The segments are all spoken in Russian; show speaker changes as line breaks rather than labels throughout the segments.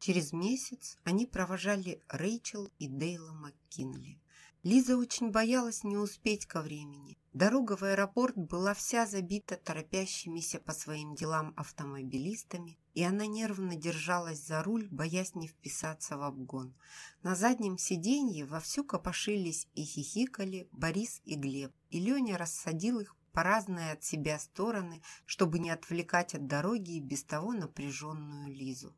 Через месяц они провожали Рэйчел и Дейла МакКинли. Лиза очень боялась не успеть ко времени. Дорога в аэропорт была вся забита торопящимися по своим делам автомобилистами, и она нервно держалась за руль, боясь не вписаться в обгон. На заднем сиденье вовсю копошились и хихикали Борис и Глеб, и Леня рассадил их по разные от себя стороны, чтобы не отвлекать от дороги и без того напряженную Лизу.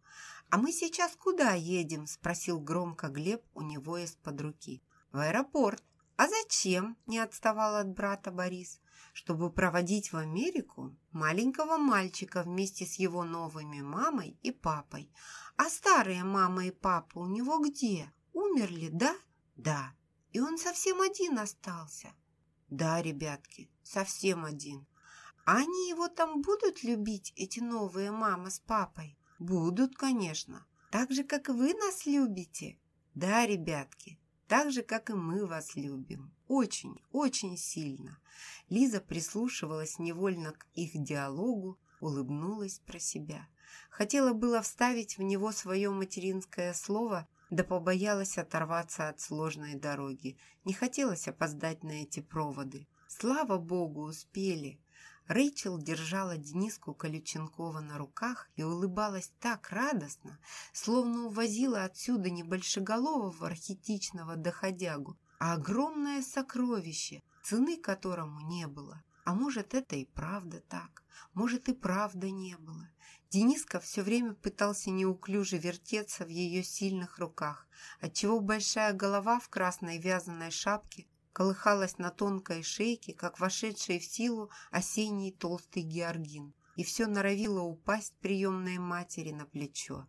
«А мы сейчас куда едем?» – спросил громко Глеб у него из-под руки. «В аэропорт», «А зачем?» – не отставал от брата Борис. «Чтобы проводить в Америку маленького мальчика вместе с его новыми мамой и папой. А старые мама и папа у него где? Умерли, да?» «Да». «И он совсем один остался?» «Да, ребятки, совсем один». «А они его там будут любить, эти новые мама с папой?» «Будут, конечно. Так же, как вы нас любите?» «Да, ребятки, так же, как и мы вас любим. Очень, очень сильно. Лиза прислушивалась невольно к их диалогу, улыбнулась про себя. Хотела было вставить в него свое материнское слово, да побоялась оторваться от сложной дороги. Не хотелось опоздать на эти проводы. Слава богу, успели. Рэйчел держала Дениску Колюченкова на руках и улыбалась так радостно, словно увозила отсюда не большеголового архетичного доходягу, а огромное сокровище, цены которому не было. А может, это и правда так, может, и правда не было. Дениска все время пытался неуклюже вертеться в ее сильных руках, отчего большая голова в красной вязаной шапке колыхалась на тонкой шейке, как вошедший в силу осенний толстый георгин, и все норовило упасть приемной матери на плечо.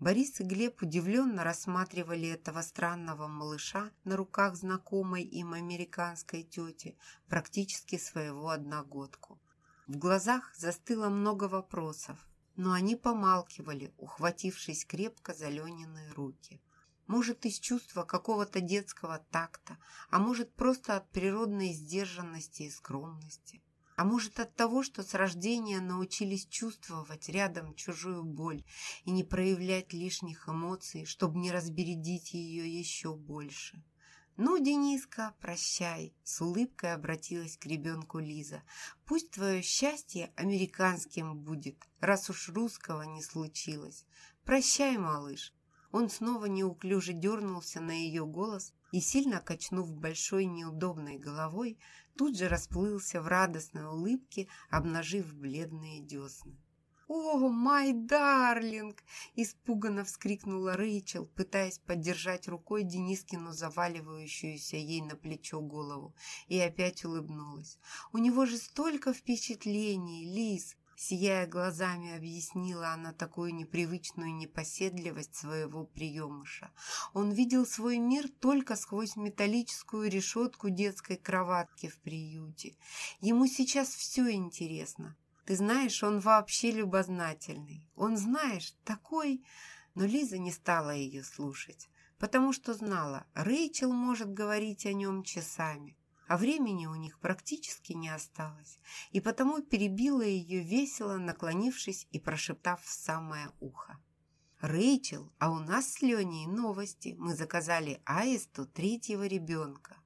Борис и Глеб удивленно рассматривали этого странного малыша на руках знакомой им американской тети, практически своего одногодку. В глазах застыло много вопросов, но они помалкивали, ухватившись крепко за Ленины руки. Может, из чувства какого-то детского такта, а может, просто от природной сдержанности и скромности. А может, от того, что с рождения научились чувствовать рядом чужую боль и не проявлять лишних эмоций, чтобы не разбередить ее еще больше. «Ну, Дениска, прощай!» — с улыбкой обратилась к ребенку Лиза. «Пусть твое счастье американским будет, раз уж русского не случилось. Прощай, малыш!» Он снова неуклюже дернулся на ее голос и, сильно качнув большой неудобной головой, тут же расплылся в радостной улыбке, обнажив бледные десны. «О, май дарлинг!» – испуганно вскрикнула Рэйчел, пытаясь поддержать рукой Денискину заваливающуюся ей на плечо голову, и опять улыбнулась. «У него же столько впечатлений, Лиз! Сияя глазами, объяснила она такую непривычную непоседливость своего приемыша. Он видел свой мир только сквозь металлическую решетку детской кроватки в приюте. Ему сейчас все интересно. Ты знаешь, он вообще любознательный. Он, знаешь, такой... Но Лиза не стала ее слушать, потому что знала, Рэйчел может говорить о нем часами а времени у них практически не осталось, и потому перебила ее весело, наклонившись и прошептав в самое ухо. «Рэйчел, а у нас с Леней новости. Мы заказали Аисту третьего ребенка».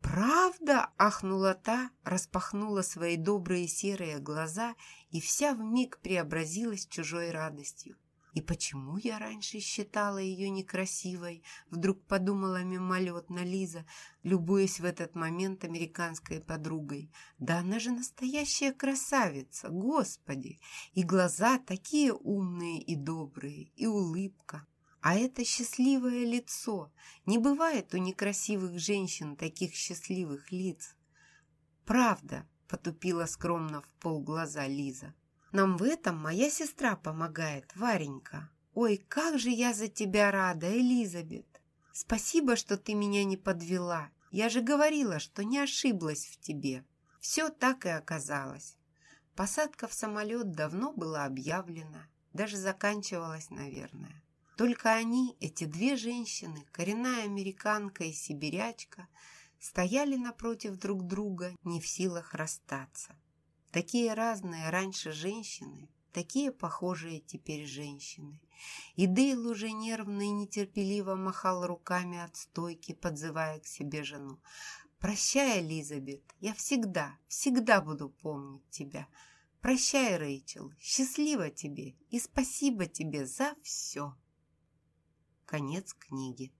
«Правда?» – ахнула та, распахнула свои добрые серые глаза и вся вмиг преобразилась чужой радостью. И почему я раньше считала ее некрасивой? Вдруг подумала мимолетно Лиза, любуясь в этот момент американской подругой. Да она же настоящая красавица, господи! И глаза такие умные и добрые, и улыбка. А это счастливое лицо. Не бывает у некрасивых женщин таких счастливых лиц. Правда, потупила скромно в полглаза Лиза. Нам в этом моя сестра помогает, Варенька. Ой, как же я за тебя рада, Элизабет. Спасибо, что ты меня не подвела. Я же говорила, что не ошиблась в тебе. Все так и оказалось. Посадка в самолет давно была объявлена, даже заканчивалась, наверное. Только они, эти две женщины, коренная американка и сибирячка, стояли напротив друг друга, не в силах расстаться. Такие разные раньше женщины такие похожие теперь женщины. И Дейл уже нервно и нетерпеливо махал руками от стойки, подзывая к себе жену. «Прощай, Элизабет, я всегда, всегда буду помнить тебя. Прощай, Рэйчел, счастливо тебе и спасибо тебе за все». Конец книги.